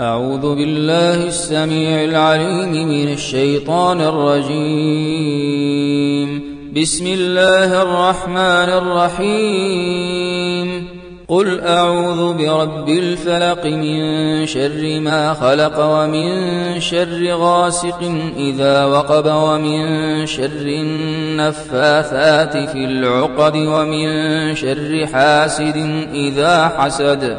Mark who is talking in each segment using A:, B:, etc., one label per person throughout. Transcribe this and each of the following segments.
A: أعوذ بالله السميع العليم من الشيطان الرجيم. بسم الله الرحمن الرحيم. قل أعوذ برب الفلق من شر ما خلق ومن شر غاسق إذا وقب ومن شر النفاثات في العقد ومن شر حاسد إذا حسد.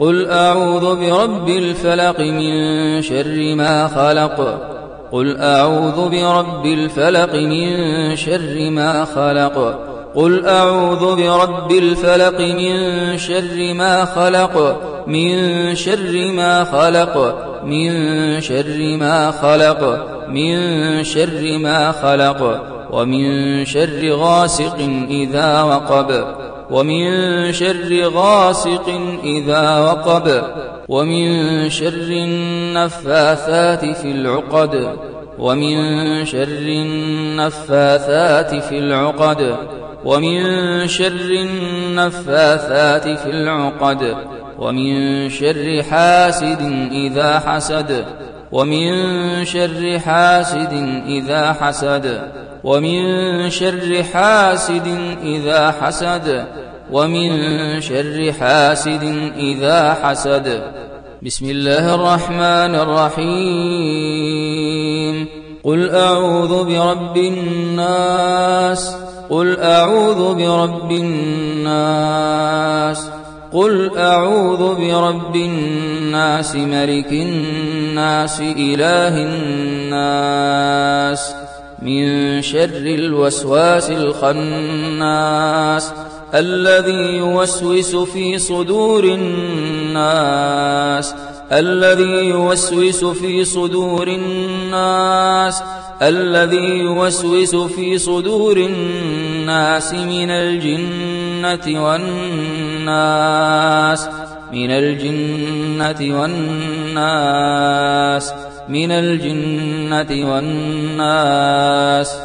A: قل أعوذ برب الفلق من شر ما خلق. قل أعوذ برب الفلق من شر ما خلق. قل أعوذ برب الفلق من شر ما خلق. من شر ما خلق. من شر ما خلق. من شر ما خلق. ومن شر غاسق إذا وقب. ومن شر غاسق إذا وقب ومن شر النفاثات في العقد ومن شر النفاثات في العقد ومن شر النفاثات في العقد ومن شر حاسد إذا حسد ومن شر حاسد إذا حسد. ومن شر حاسد إذا حسد ومن شر حاسد إذا حسد. بسم الله الرحمن الرحيم. قل أعوذ برب الناس قل أعوذ برب الناس قل أعوذ برب الناس ملك الناس إله الناس. من شر الوسواس الخناس الذي يوسوس في صدور الناس الذي يوسوس في صدور الناس الذي يوسوس في صدور الناس من الجنة والناس من الجنة والناس من الجنة والناس.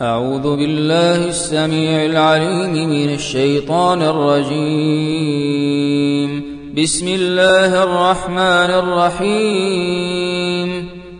A: أعوذ بالله السميع العليم من الشيطان الرجيم. بسم الله الرحمن الرحيم.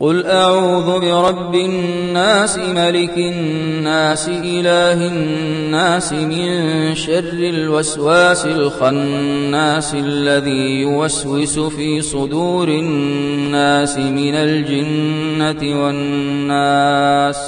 A: قل أعوذ برب الناس ملك الناس إله الناس من شر الوسواس الخناس الذي يوسوس في صدور الناس من الجنة والناس.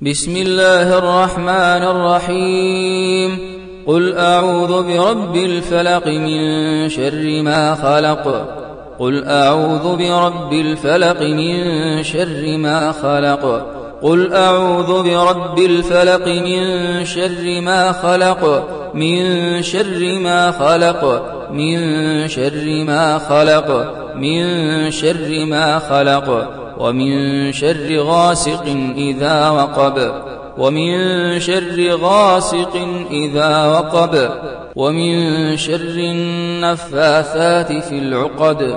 A: بسم الله الرحمن الرحيم. قل أعوذ برب الفلق من شر ما خلق. قل أعوذ برب الفلق من شر ما خلق قل أعوذ برب الفلق من شر ما خلق من شر ما خلق من شر ما خلق من شر ما خلق ومن شر غاسق إذا وقب ومن شر غاسق إذا وقب ومن شر النفاثات في العقد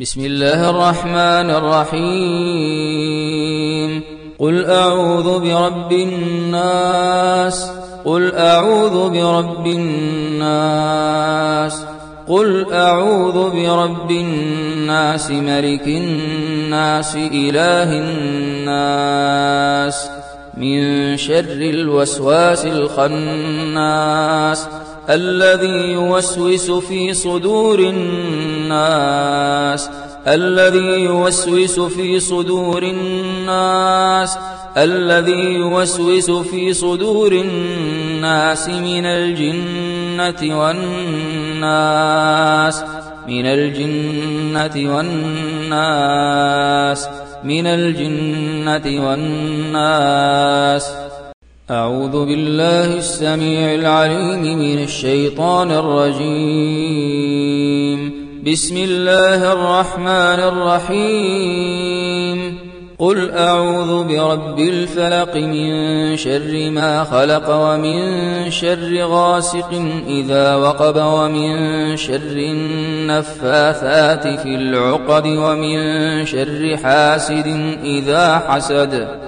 A: بسم الله الرحمن الرحيم. قل أعوذ برب الناس. قل أعوذ برب الناس. قل أعوذ برب الناس. ملك الناس. إله الناس. من شر الوسواس الخناس. الذي يوسوس في صدور الناس الذي يوسوس في صدور الناس الذي يوسوس في صدور الناس من الجنة والناس من الجنة والناس من الجنة والناس. أعوذ بالله السميع العليم من الشيطان الرجيم. بسم الله الرحمن الرحيم. قل أعوذ برب الفلق من شر ما خلق ومن شر غاسق إذا وقب ومن شر النفاثات في العقد ومن شر حاسد إذا حسد.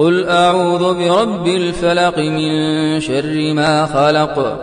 A: قل أعوذ برب الفلق من شر ما خلق.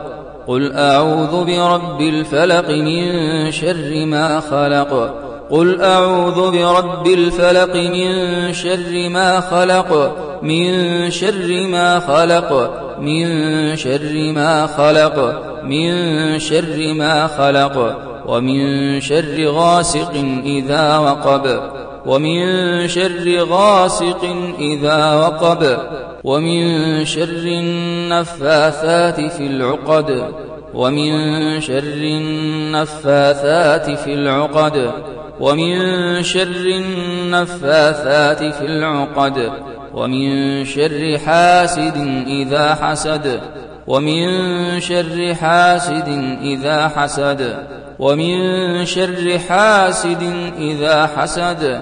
A: قل أعوذ برب الفلق من شر ما خلق. قل أعوذ برب الفلق من شر ما خلق. من شر ما خلق. من شر ما خلق. من شر ما خلق. ومن شر غاسق إذا وقب. ومن شر غاسق إذا وقب ومن شر النفاثات في العقد ومن شر النفاثات في العقد ومن شر النفاثات في العقد ومن شر حاسد إذا حسد ومن شر حاسد إذا حسد ومن شر حاسد إذا حسد.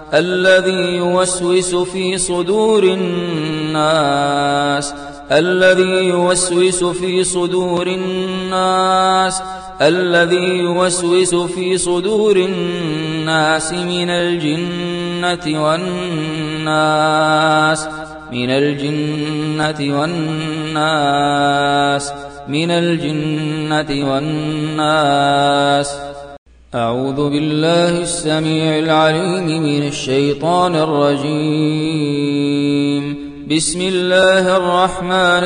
A: الذي يوسوس في صدور الناس الذي يوسوس في صدور الناس الذي يوسوس في صدور الناس من الجنة والناس من الجنة والناس من الجنة والناس. أعوذ بالله السميع العليم من الشيطان الرجيم. بسم الله الرحمن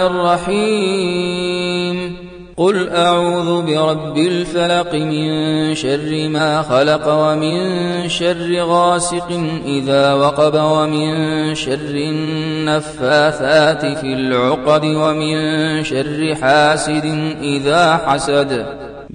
A: الرحيم. قل أعوذ برب الفلق من شر ما خلق ومن شر غاسق إذا وقب ومن شر النفاثات في العقد ومن شر حاسد إذا حسد.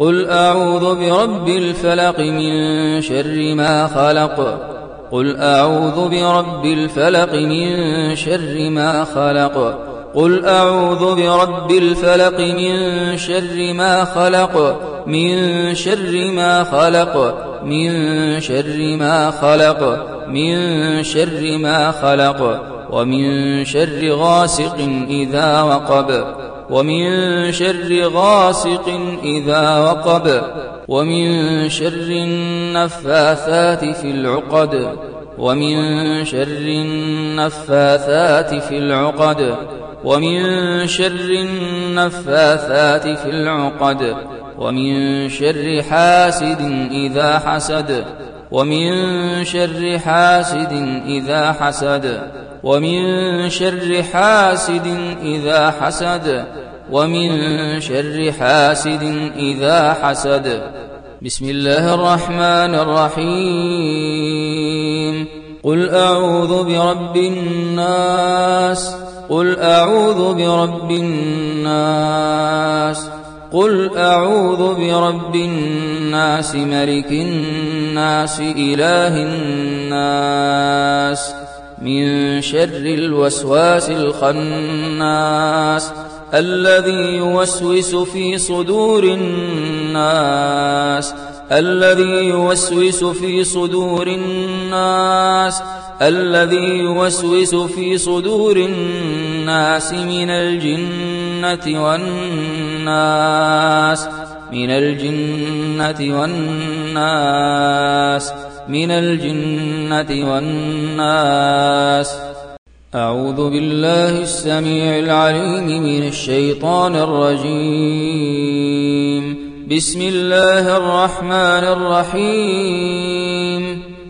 A: قل أعوذ برب الفلق من شر ما خلق قل أعوذ برب الفلق من شر ما خلق قل أعوذ برب الفلق من شر ما خلق من شر ما خلق من شر ما خلق من شر ما خلق ومن شر غاسق إذا وقب ومن شر غاسق إذا وقب ومن شر النفاثات في العقد ومن شر النفاثات في العقد ومن شر النفاثات في العقد ومن شر حاسد إذا حسد ومن شر حاسد إذا حسد. ومن شر حاسد إذا حسد ومن شر حاسد إذا حسد. بسم الله الرحمن الرحيم. قل أعوذ برب الناس قل أعوذ برب الناس قل أعوذ برب الناس ملك الناس إله الناس. من شر الوسواس الخناس الذي يوسوس في صدور الناس الذي يوسوس في صدور الناس الذي يوسوس في صدور الناس من الجنة والناس من الجنة والناس من الجنة والناس. أعوذ بالله السميع العليم من الشيطان الرجيم. بسم الله الرحمن الرحيم.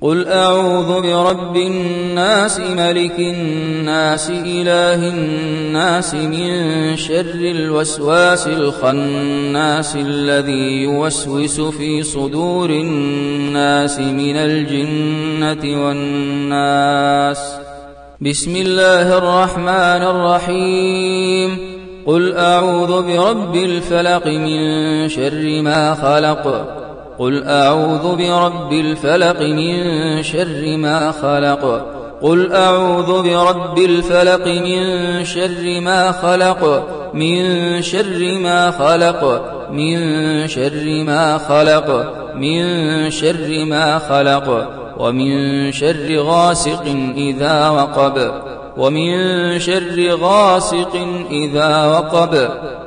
A: قل أعوذ برب الناس ملك الناس إله الناس من شر الوسواس الخناس الذي يوسوس في صدور الناس من الجنة والناس بسم الله الرحمن الرحيم قل أعوذ برب الفلق من شر ما خلق قل أعوذ برب الفلق من شر ما خلق. قل أعوذ برب الفلق من شر ما خلق. من شر ما خلق. من شر ما خلق. من شر ما خلق. ومن شر غاسق إذا وقب. ومن شر غاسق إذا وقب.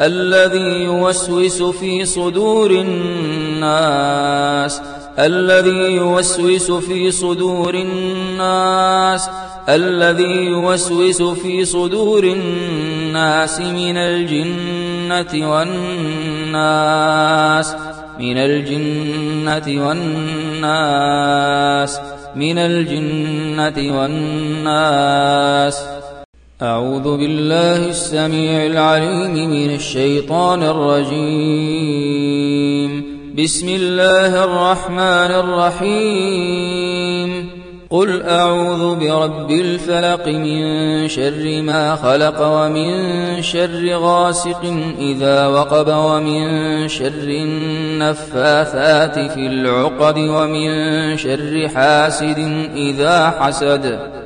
A: الذي يوسوس في صدور الناس الذي يوسوس في صدور الناس الذي يوسوس في صدور الناس من الجنة والناس من الجنة والناس من الجنة والناس. أعوذ بالله السميع العليم من الشيطان الرجيم. بسم الله الرحمن الرحيم. قل أعوذ برب الفلق من شر ما خلق ومن شر غاسق إذا وقب ومن شر النفاثات في العقد ومن شر حاسد إذا حسد.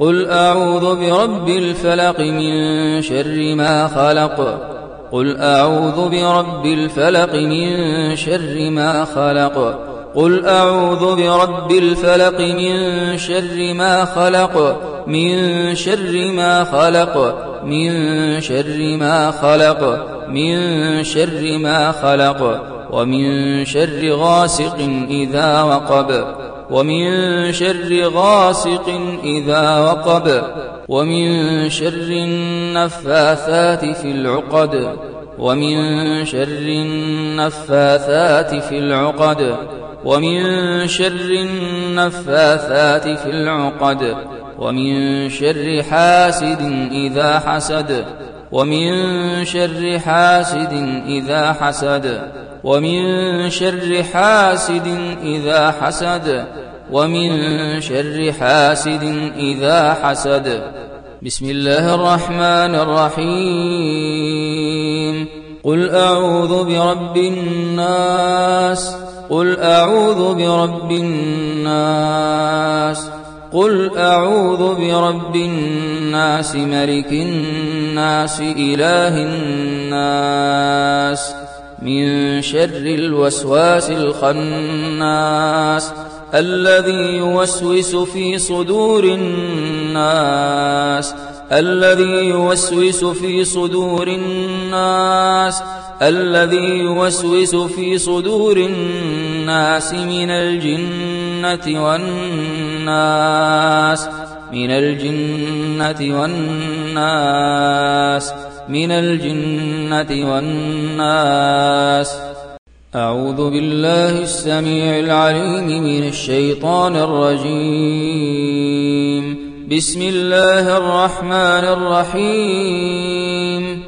A: قل أعوذ برب الفلق من شر ما خلق. قل أعوذ برب الفلق من شر ما خلق. قل أعوذ برب الفلق من شر ما خلق. من شر ما خلق. من شر ما خلق. من شر ما خلق. ومن شر غاسق إذا وقب. ومن شر غاسق إذا وقب ومن شر النفاثات في العقد ومن شر النفاثات في العقد ومن شر النفاثات في العقد ومن شر حاسد إذا حسد ومن شر حاسد إذا حسد. ومن شر حاسد إذا حسد ومن شر حاسد إذا حسد. بسم الله الرحمن الرحيم. قل أعوذ برب الناس قل أعوذ برب الناس قل أعوذ برب الناس ملك الناس إله الناس. من شر الوسواس الخناس الذي يوسوس في صدور الناس الذي يوسوس في صدور الناس الذي يوسوس في صدور الناس من الجنة والناس من الجنة والناس من الجنة والناس. أعوذ بالله السميع العليم من الشيطان الرجيم. بسم الله الرحمن الرحيم.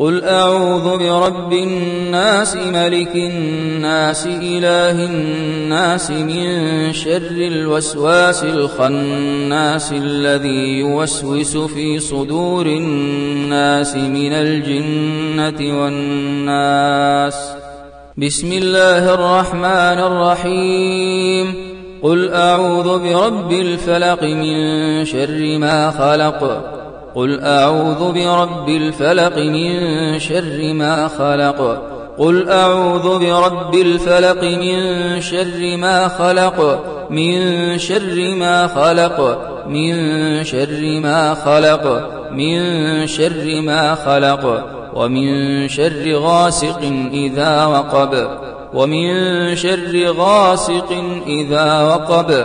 A: قل أعوذ برب الناس ملك الناس إله الناس من شر الوسواس الخناس الذي يوسوس في صدور الناس من الجنة والناس. بسم الله الرحمن الرحيم. قل أعوذ برب الفلق من شر ما خلق. قل أعوذ برب الفلق من شر ما خلق. قل أعوذ برب الفلق من شر ما خلق. من شر ما خلق. من شر ما خلق. من شر ما خلق. ومن شر غاسق إذا وقب. ومن شر غاسق إذا وقب.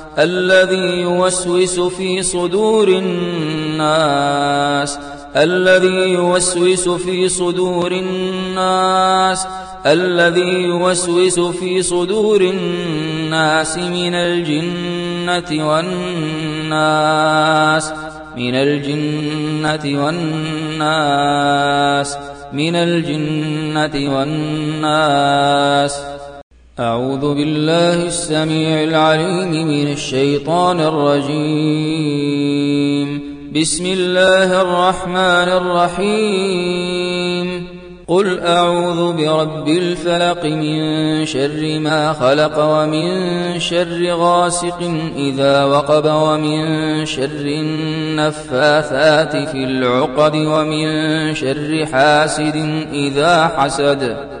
A: الذي يوسوس في صدور الناس الذي يوسوس في صدور الناس الذي يوسوس في صدور الناس من الجنة والناس من الجنة والناس من الجنة والناس. أعوذ بالله السميع العليم من الشيطان الرجيم. بسم الله الرحمن الرحيم. قل أعوذ برب الفلق من شر ما خلق ومن شر غاسق إذا وقب ومن شر النفاثات في العقد ومن شر حاسد إذا حسد.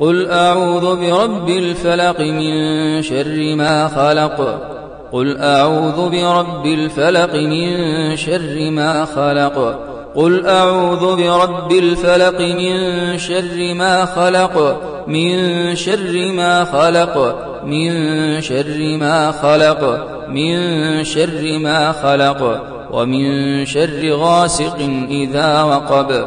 A: قل أعوذ برب الفلق من شر ما خلق. قل أعوذ برب الفلق من شر ما خلق. قل أعوذ برب الفلق من شر ما خلق. من شر ما خلق. من شر ما خلق. من شر ما خلق. ومن شر غاسق إذا وقب.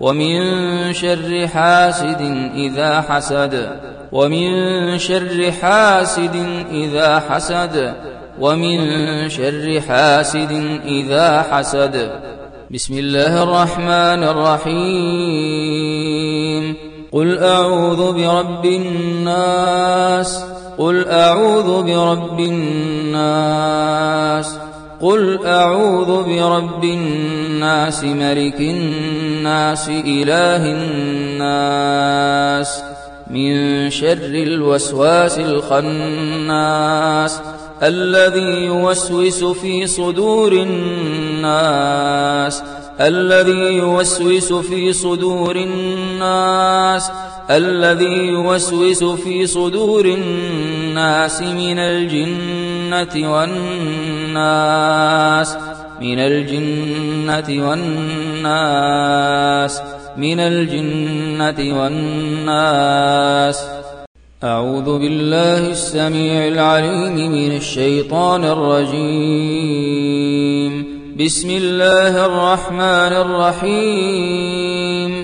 A: ومن شر حاسد إذا حسد ومن شر حاسد إذا حسد ومن شر حاسد إذا حسد. بسم الله الرحمن الرحيم. قل أعوذ برب الناس قل أعوذ برب الناس قل أعوذ برب الناس ملك الناس. إله الناس. من شر الوسواس الخناس. الذي يوسوس في صدور الناس. الذي يوسوس في صدور الناس. الذي يوسوس في صدور الناس من الجنة والناس. من الجنة والناس من الجنة والناس. أعوذ بالله السميع العليم من الشيطان الرجيم. بسم الله الرحمن الرحيم.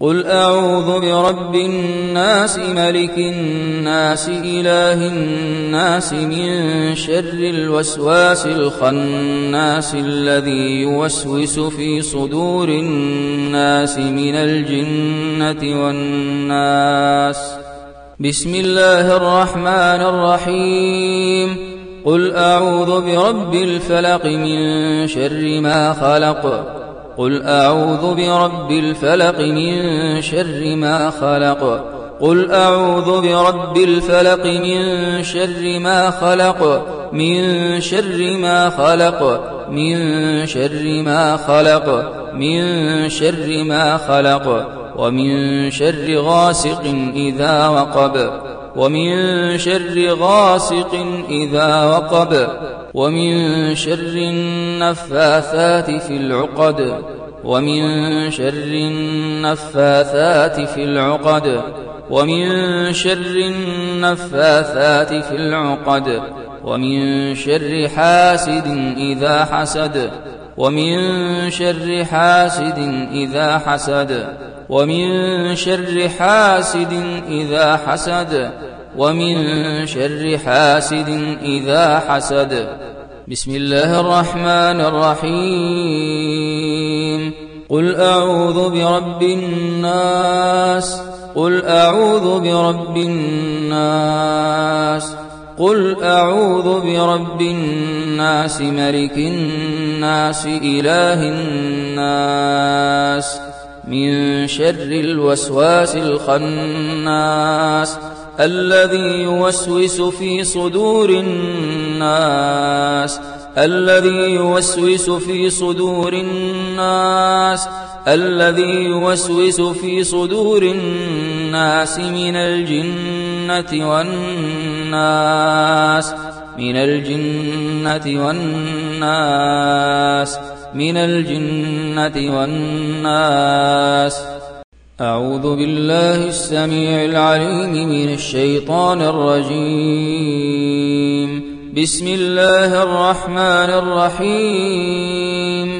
A: قل أعوذ برب الناس ملك الناس إله الناس من شر الوسواس الخناس الذي يوسوس في صدور الناس من الجنة والناس. بسم الله الرحمن الرحيم. قل أعوذ برب الفلق من شر ما خلق. قل أعوذ برب الفلق من شر ما خلق قل أعوذ برب الفلق من شر ما خلق من شر ما خلق من شر ما خلق من شر ما خلق ومن شر غاسق إذا وقب ومن شر غاسق إذا وقب ومن شر النفاثات في العقد ومن شر النفاثات في العقد ومن شر النفاثات في العقد ومن شر حاسد إذا حسد ومن شر حاسد إذا حسد. ومن شر حاسد إذا حسد ومن شر حاسد إذا حسد. بسم الله الرحمن الرحيم. قل أعوذ برب الناس قل أعوذ برب الناس. قل أعوذ برب الناس ملك الناس إله الناس. من شر الوسواس الخناس الذي يوسوس في صدور الناس الذي يوسوس في صدور الناس الذي يوسوس في صدور الناس من الجنة والناس من الجنة والناس من الجنة والناس. أعوذ بالله السميع العليم من الشيطان الرجيم. بسم الله الرحمن الرحيم.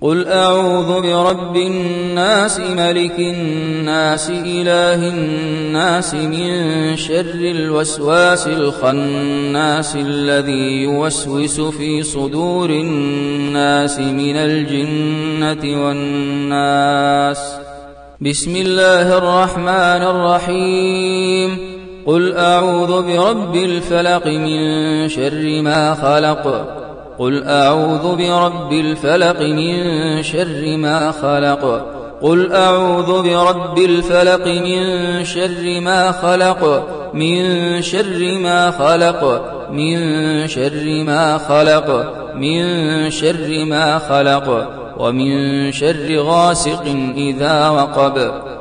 A: قل أعوذ برب الناس ملك الناس إله الناس من شر الوسواس الخناس الذي يوسوس في صدور الناس من الجنة والناس. بسم الله الرحمن الرحيم. قل أعوذ برب الفلق من شر ما خلق. قل أعوذ برب الفلق من شر ما خلق قل أعوذ برب الفلق من شر ما خلق من شر ما خلق من شر ما خلق من شر ما خلق ومن شر غاسق إذا وقب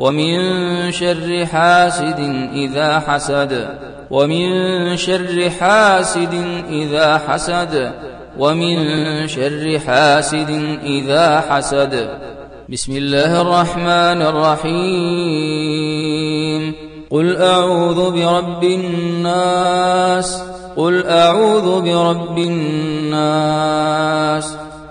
A: ومن شر حاسد إذا حسد ومن شر حاسد إذا حسد ومن شر حاسد إذا حسد. بسم الله الرحمن الرحيم. قل أعوذ برب الناس قل أعوذ برب الناس.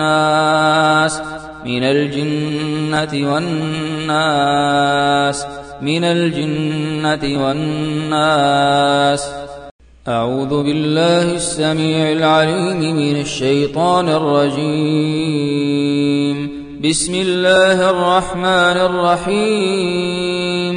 A: والناس من الجنة والناس من الجنة والناس. أعوذ بالله السميع العليم من الشيطان الرجيم. بسم الله الرحمن الرحيم.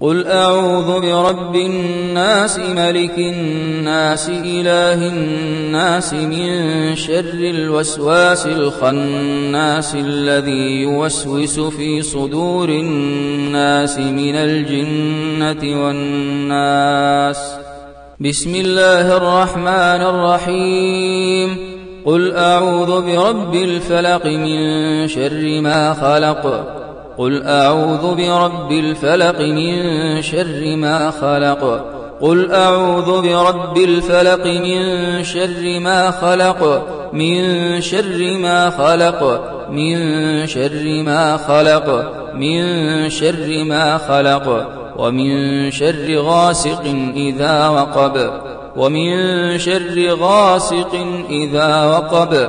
A: قل أعوذ برب الناس ملك الناس إله الناس من شر الوسواس الخناس الذي يوسوس في صدور الناس من الجنة والناس. بسم الله الرحمن الرحيم. قل أعوذ برب الفلق من شر ما خلق. قل أعوذ برب الفلق من شر ما خلق قل أعوذ برب الفلق من شر ما خلق من شر ما خلق من شر ما خلق من شر ما خلق ومن شر غاسق إذا وقب ومن شر غاسق إذا وقب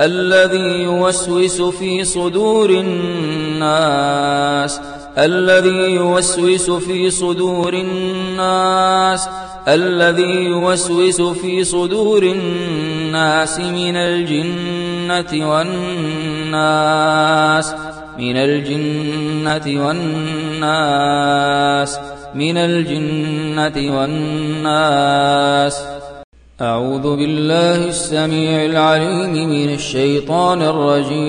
A: الذي يوسوس في صدور الناس الذي يوسوس في صدور الناس الذي يوسوس في صدور الناس من الجنة والناس من الجنة والناس من الجنة والناس. أعوذ بالله السميع العليم من الشيطان الرجيم.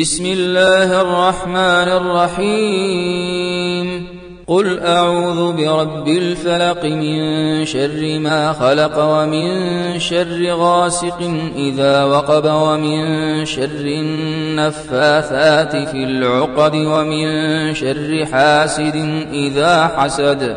A: بسم الله الرحمن الرحيم. قل أعوذ برب الفلق من شر ما خلق ومن شر غاسق إذا وقب ومن شر النفاثات في العقد ومن شر حاسد إذا حسد.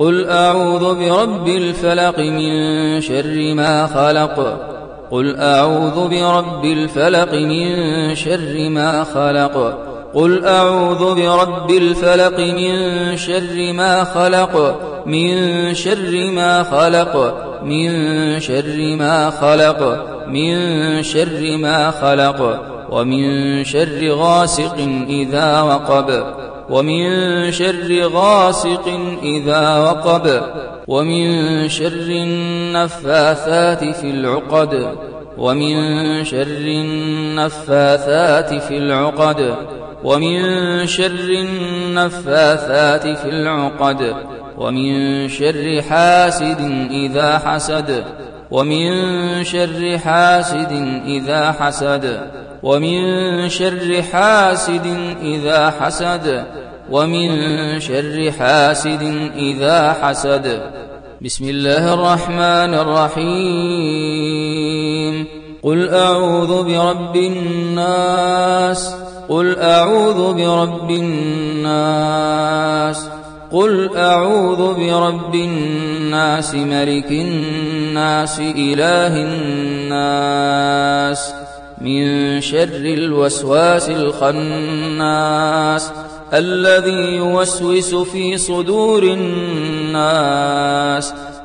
A: قل أعوذ برب الفلق من شر ما خلق. قل أعوذ برب الفلق من شر ما خلق. قل أعوذ برب الفلق من شر ما خلق. من شر ما خلق. من شر ما خلق. من شر ما خلق. ومن شر غاسق إذا وقب. ومن شر غاسق إذا وقب ومن شر النفاثات في العقد ومن شر النفاثات في العقد ومن شر النفاثات في العقد ومن شر حاسد إذا حسد ومن شر حاسد إذا حسد. ومن شر حاسد إذا حسد ومن شر حاسد إذا حسد. بسم الله الرحمن الرحيم. قل أعوذ برب الناس قل أعوذ برب الناس قل أعوذ برب الناس ملك الناس إله الناس. من شر الوسواس الخناس الذي يوسوس في صدور الناس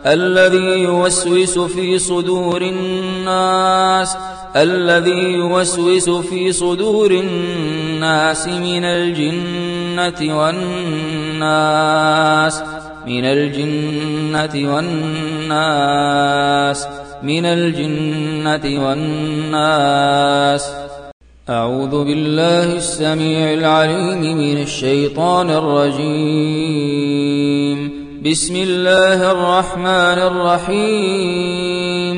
A: الذي يوسوس في صدور الناس الذي يوسوس في صدور الناس من الجنة والناس من الجنة والناس من الجنة والناس. أعوذ بالله السميع العليم من الشيطان الرجيم. بسم الله الرحمن الرحيم.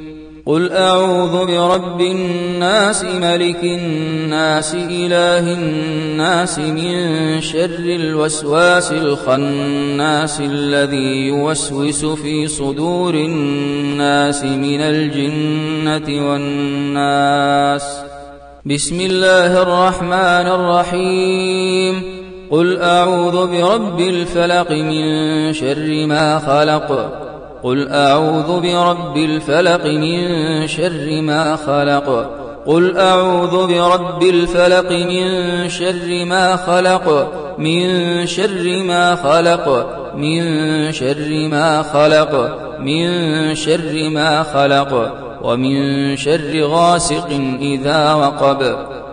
A: قل أعوذ برب الناس ملك الناس إله الناس من شر الوسواس الخناس الذي يوسوس في صدور الناس من الجنة والناس بسم الله الرحمن الرحيم قل أعوذ برب الفلق من شر ما خلق قل أعوذ برب الفلق من شر ما خلق. قل أعوذ برب الفلق من شر ما خلق. من شر ما خلق. من شر ما خلق. من شر ما خلق. ومن شر غاسق إذا وقب.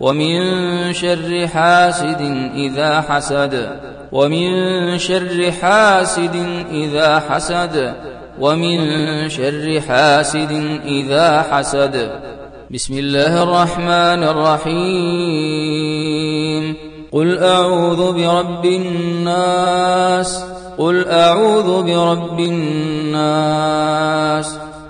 A: ومن شر حاسد إذا حسد ومن شر حاسد إذا حسد ومن شر حاسد إذا حسد. بسم الله الرحمن الرحيم. قل أعوذ برب الناس قل أعوذ برب الناس.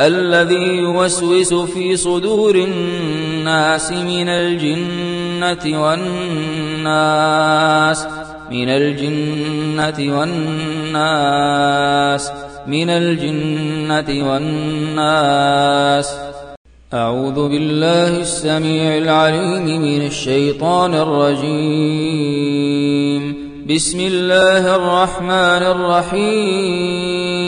A: الذي يوسوس في صدور الناس من الجنة والناس من الجنة والناس من الجنة والناس. أعوذ بالله السميع العليم من الشيطان الرجيم. بسم الله الرحمن الرحيم.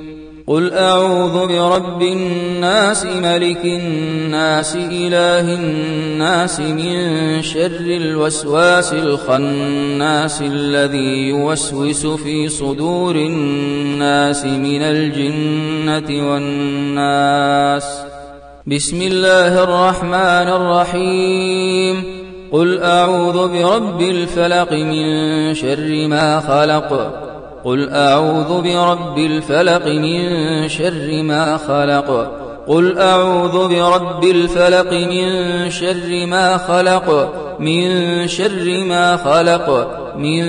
A: قل أعوذ برب الناس ملك الناس إله الناس من شر الوسواس الخناس الذي يوسوس في صدور الناس من الجنة والناس بسم الله الرحمن الرحيم قل أعوذ برب الفلق من شر ما خلق قل أعوذ برب الفلق من شر ما خلق. قل أعوذ برب الفلق من شر ما خلق. من شر ما خلق. من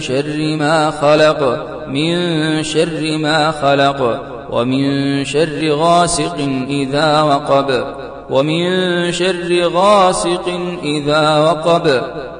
A: شر ما خلق. من شر ما خلق. ومن شر غاسق إذا وقب. ومن شر غاسق إذا وقب.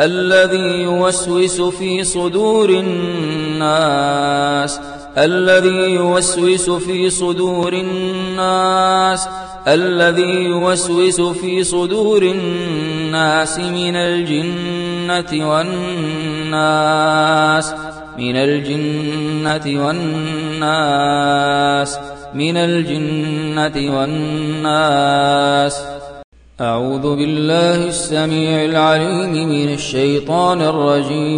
A: الذي يوسوس في صدور الناس الذي يوسوس في صدور الناس الذي يوسوس في صدور الناس من الجنة والناس من الجنة والناس من الجنة والناس. أعوذ بالله السميع العليم من الشيطان الرجيم.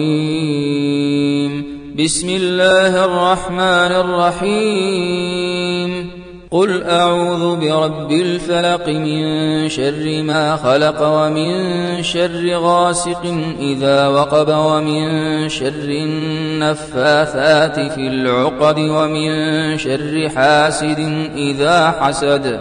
A: بسم الله الرحمن الرحيم. قل أعوذ برب الفلق من شر ما خلق ومن شر غاسق إذا وقب ومن شر النفاثات في العقد ومن شر حاسد إذا حسد.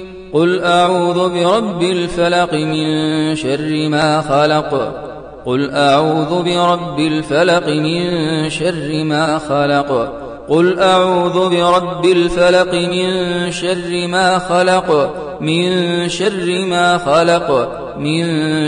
A: قل أعوذ برب الفلق من شر ما خلق. قل أعوذ برب الفلق من شر ما خلق. قل أعوذ برب الفلق من شر ما خلق. من شر ما خلق. من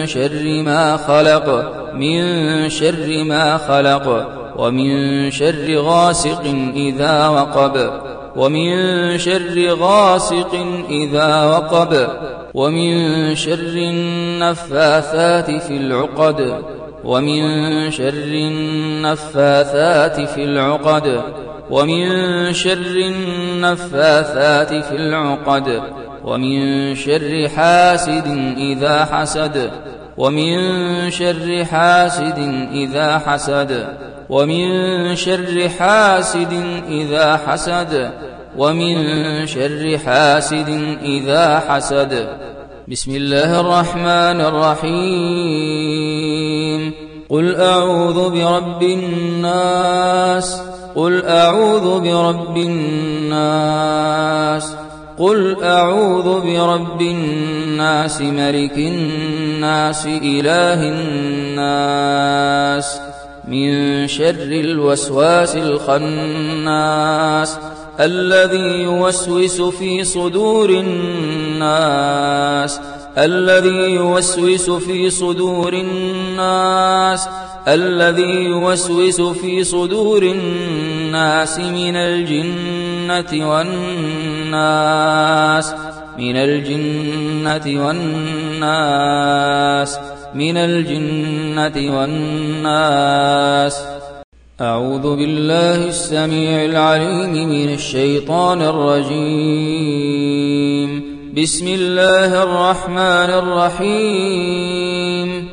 A: شر ما خلق. من شر ما خلق. ومن شر غاسق إذا وقب. ومن شر غاسق إذا وقب ومن شر النفاثات في العقد ومن شر النفاثات في العقد ومن شر النفاثات في العقد ومن شر حاسد إذا حسد ومن شر حاسد إذا حسد. ومن شر حاسد إذا حسد ومن شر حاسد إذا حسد. بسم الله الرحمن الرحيم. قل أعوذ برب الناس قل أعوذ برب الناس قل أعوذ برب الناس ملك الناس إله الناس. من شر الوسواس الخناس الذي يوسوس في صدور الناس الذي يوسوس في صدور الناس الذي يوسوس في صدور الناس من الجنة والناس من الجنة والناس من الجنة والناس. أعوذ بالله السميع العليم من الشيطان الرجيم. بسم الله الرحمن الرحيم.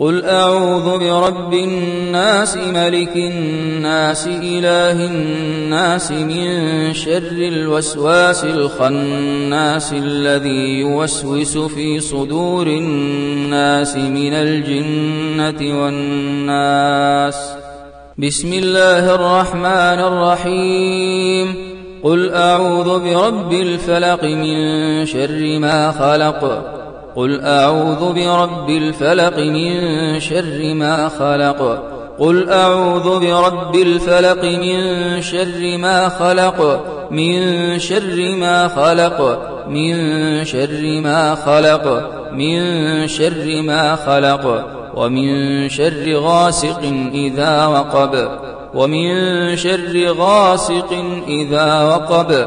A: قل أعوذ برب الناس ملك الناس إله الناس من شر الوسواس الخناس الذي يوسوس في صدور الناس من الجنة والناس. بسم الله الرحمن الرحيم. قل أعوذ برب الفلق من شر ما خلق. قل أعوذ برب الفلق من شر ما خلق. قل أعوذ برب الفلق من شر ما خلق. من شر ما خلق. من شر ما خلق. من شر ما خلق. ومن شر غاسق إذا وقب. ومن شر غاسق إذا وقب.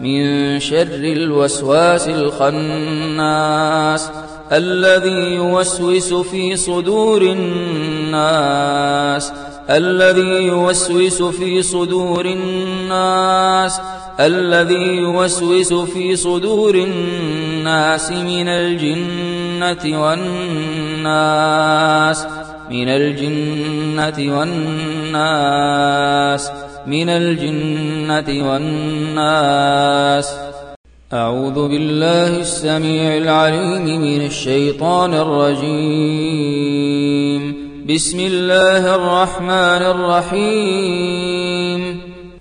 A: من شر الوسواس الخناس الذي يوسوس في صدور الناس الذي يوسوس في صدور الناس الذي يوسوس في صدور الناس من الجنة والناس من الجنة والناس من الجنة والناس. أعوذ بالله السميع العليم من الشيطان الرجيم. بسم الله الرحمن الرحيم.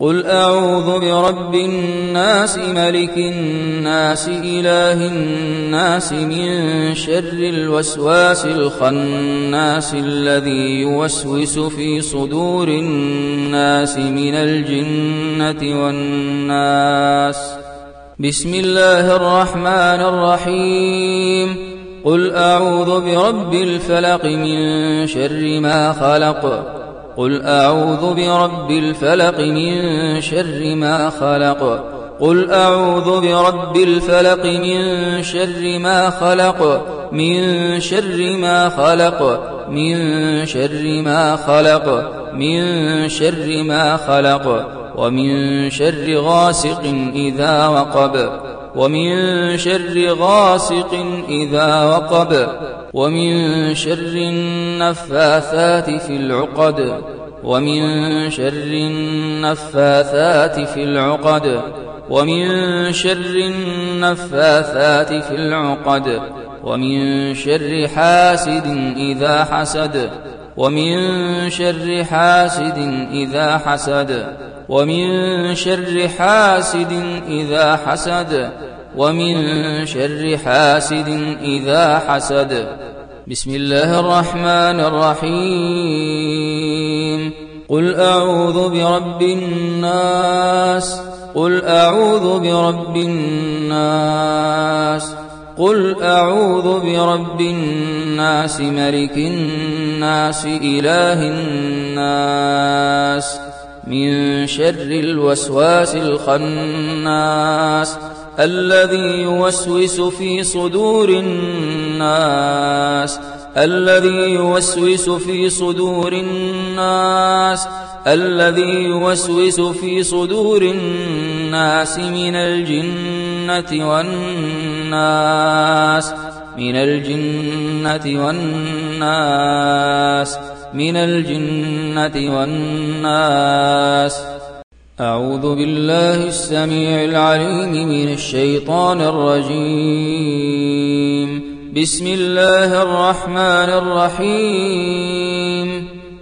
A: قل أعوذ برب الناس ملك الناس إله الناس من شر الوسواس الخناس الذي يوسوس في صدور الناس من الجنة والناس. بسم الله الرحمن الرحيم. قل أعوذ برب الفلق من شر ما خلق. قل أعوذ برب الفلق من شر ما خلق. قل أعوذ برب الفلق من شر ما خلق. من شر ما خلق. من شر ما خلق. من شر ما خلق. ومن شر غاسق إذا وقب. ومن شر غاسق إذا وقب ومن شر النفاثات في العقد ومن شر النفاثات في العقد ومن شر النفاثات في العقد ومن شر حاسد إذا حسد ومن شر حاسد إذا حسد. ومن شر حاسد إذا حسد ومن شر حاسد إذا حسد. بسم الله الرحمن الرحيم. قل أعوذ برب الناس قل أعوذ برب الناس قل أعوذ برب الناس ملك الناس إله الناس. من شر الوسواس الخناس الذي يوسوس في صدور الناس الذي يوسوس في صدور الناس الذي يوسوس في صدور الناس من الجنة والناس من الجنة والناس من الجنة والناس. أعوذ بالله السميع العليم من الشيطان الرجيم. بسم الله الرحمن الرحيم.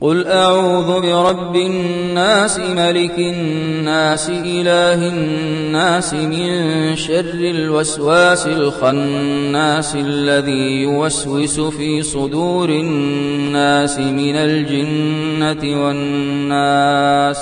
A: قل أعوذ برب الناس ملك الناس إله الناس من شر الوسواس الخناس الذي يوسوس في صدور الناس من الجنة والناس.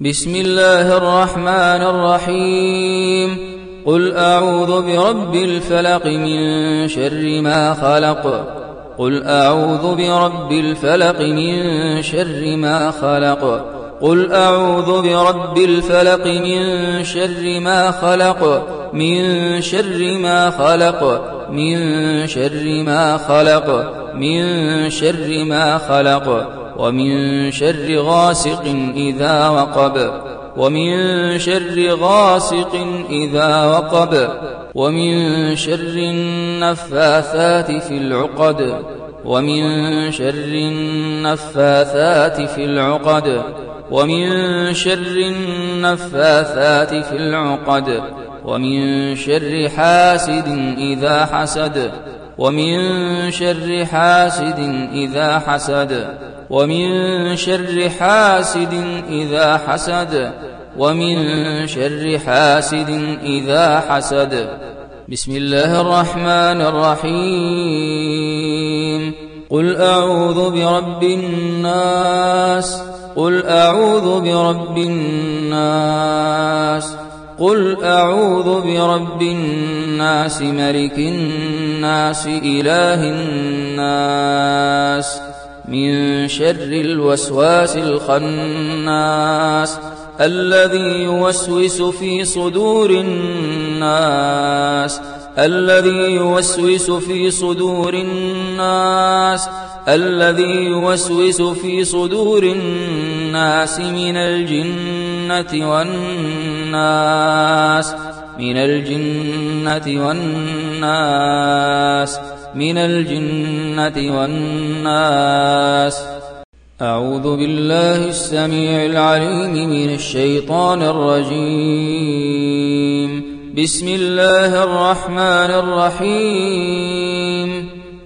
A: بسم الله الرحمن الرحيم. قل أعوذ برب الفلق من شر ما خلق. قل أعوذ برب الفلق من شر ما خلق قل أعوذ برب الفلق من شر ما خلق من شر ما خلق من شر ما خلق من شر ما خلق ومن شر غاسق إذا وقب ومن شر غاسق إذا وقب ومن شر النفاثات في العقد ومن شر النفاثات في العقد ومن شر النفاثات في العقد ومن شر حاسد إذا حسد ومن شر حاسد إذا حسد. ومن شر حاسد إذا حسد ومن شر حاسد إذا حسد. بسم الله الرحمن الرحيم. قل أعوذ برب الناس قل أعوذ برب الناس قل أعوذ برب الناس ملك الناس إله الناس. من شر الوسواس الخناس الذي يوسوس في صدور الناس الذي يوسوس في صدور الناس الذي يوسوس في صدور الناس من الجنة والناس من الجنة والناس من الجنة والناس. أعوذ بالله السميع العليم من الشيطان الرجيم. بسم الله الرحمن الرحيم.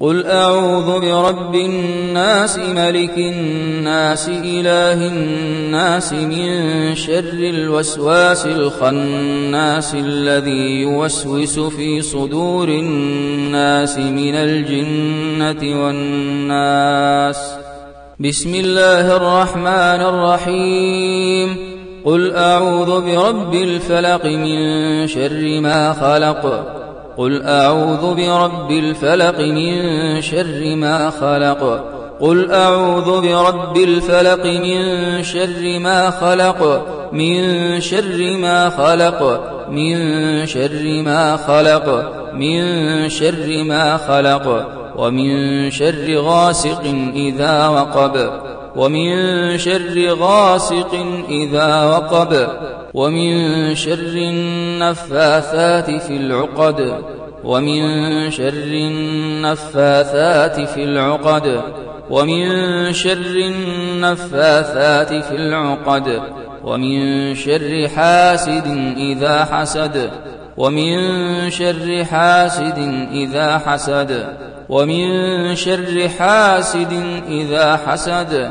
A: قل أعوذ برب الناس ملك الناس إله الناس من شر الوسواس الخناس الذي يوسوس في صدور الناس من الجنة والناس. بسم الله الرحمن الرحيم. قل أعوذ برب الفلق من شر ما خلق. قل أعوذ برب الفلق من شر ما خلق قل أعوذ برب الفلق من شر ما خلق من شر ما خلق من شر ما خلق من شر ما خلق ومن شر غاسق إذا وقب ومن شر غاسق إذا وقب ومن شر النفاثات في العقد ومن شر النفاثات في العقد ومن شر النفاثات في العقد ومن شر حاسد إذا حسد ومن شر حاسد إذا حسد ومن شر حاسد إذا حسد.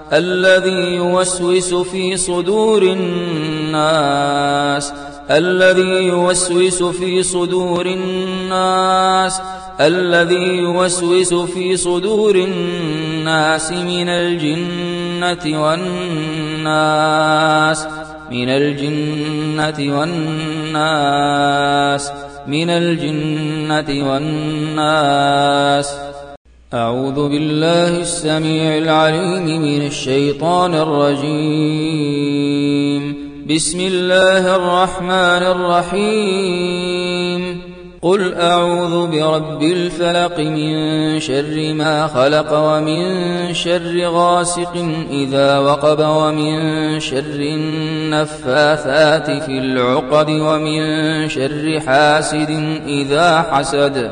A: الذي يوسوس في صدور الناس الذي يوسوس في صدور الناس الذي يوسوس في صدور الناس من الجنة والناس من الجنة والناس من الجنة والناس. أعوذ بالله السميع العليم من الشيطان الرجيم. بسم الله الرحمن الرحيم. قل أعوذ برب الفلق من شر ما خلق ومن شر غاسق إذا وقب ومن شر النفاثات في العقد ومن شر حاسد إذا حسد.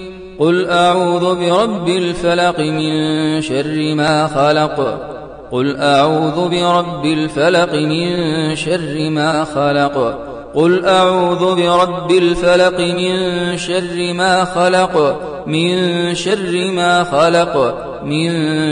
A: قل أعوذ برب الفلق من شر ما خلق. قل أعوذ برب الفلق من شر ما خلق. قل أعوذ برب الفلق من شر ما خلق. من شر ما خلق. من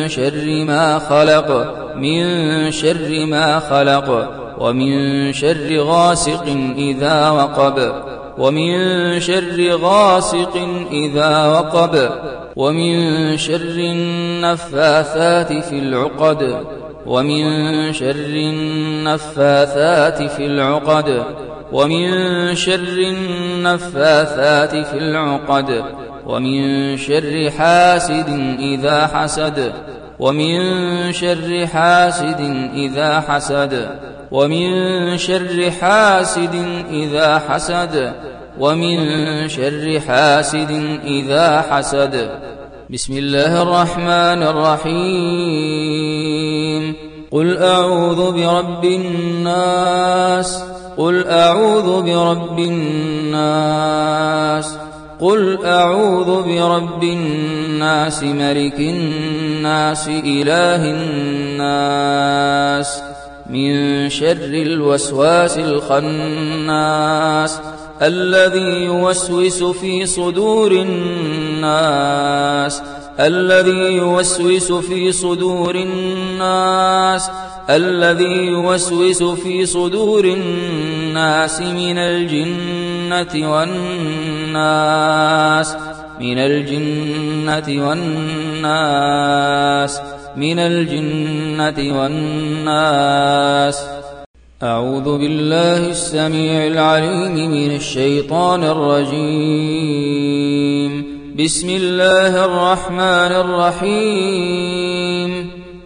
A: شر ما خلق. من شر ما خلق. ومن شر غاسق إذا وقب. ومن شر غاسق إذا وقب ومن شر النفاثات في العقد ومن شر النفاثات في العقد ومن شر النفاثات في العقد ومن شر حاسد إذا حسد ومن شر حاسد إذا حسد. ومن شر حاسد إذا حسد ومن شر حاسد إذا حسد. بسم الله الرحمن الرحيم. قل أعوذ برب الناس قل أعوذ برب الناس قل أعوذ برب الناس ملك الناس إله الناس. من شر الوسواس الخناس الذي يوسوس في صدور الناس الذي يوسوس في صدور الناس الذي يوسوس في صدور الناس من الجنة والناس من الجنة والناس من الجنة والناس. أعوذ بالله السميع العليم من الشيطان الرجيم. بسم الله الرحمن الرحيم.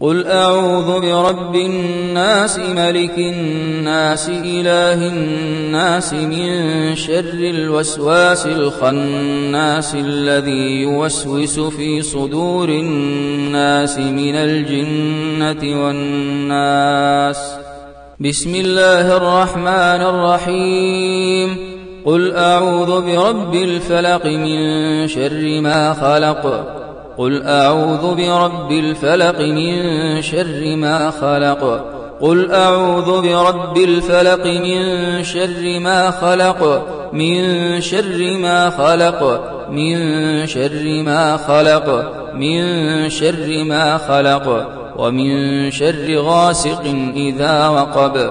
A: قل أعوذ برب الناس ملك الناس إله الناس من شر الوسواس الخناس الذي يوسوس في صدور الناس من الجنة والناس. بسم الله الرحمن الرحيم. قل أعوذ برب الفلق من شر ما خلق. قل أعوذ برب الفلق من شر ما خلق. قل أعوذ برب الفلق من شر ما خلق. من شر ما خلق. من شر ما خلق. من شر ما خلق. ومن شر غاسق إذا وقب.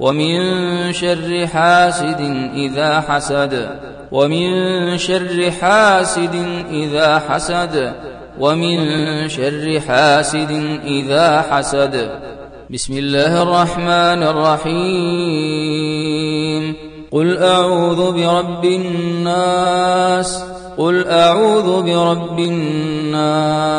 A: ومن شر حاسد إذا حسد ومن شر حاسد إذا حسد ومن شر حاسد إذا حسد. بسم الله الرحمن الرحيم. قل أعوذ برب الناس قل أعوذ برب الناس.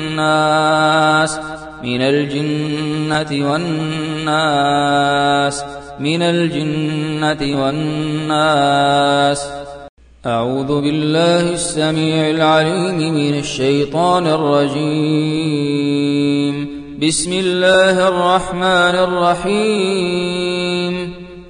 A: والناس من الجنة والناس من الجنة والناس. أعوذ بالله السميع العليم من الشيطان الرجيم. بسم الله الرحمن الرحيم.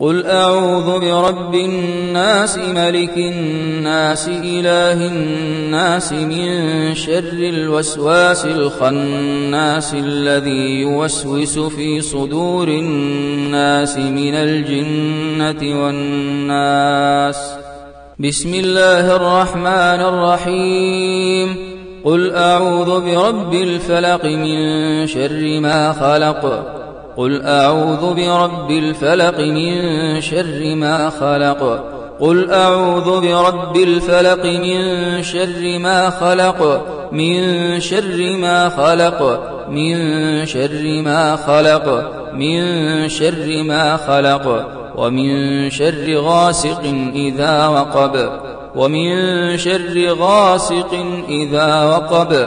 A: قل أعوذ برب الناس ملك الناس إله الناس من شر الوسواس الخناس الذي يوسوس في صدور الناس من الجنة والناس بسم الله الرحمن الرحيم قل أعوذ برب الفلق من شر ما خلق قل أعوذ برب الفلق من شر ما خلق. قل أعوذ برب الفلق من شر ما خلق. من شر ما خلق. من شر ما خلق. من شر ما خلق. ومن شر غاسق إذا وقب. ومن شر غاسق إذا وقب.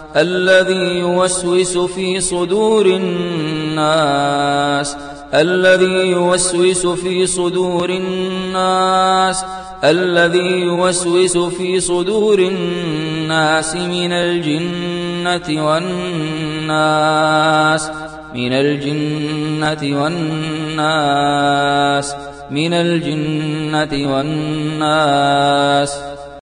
A: الذي يوسوس في صدور الناس الذي يوسوس في صدور الناس الذي يوسوس في صدور الناس من الجنة والناس من الجنة والناس من الجنة والناس.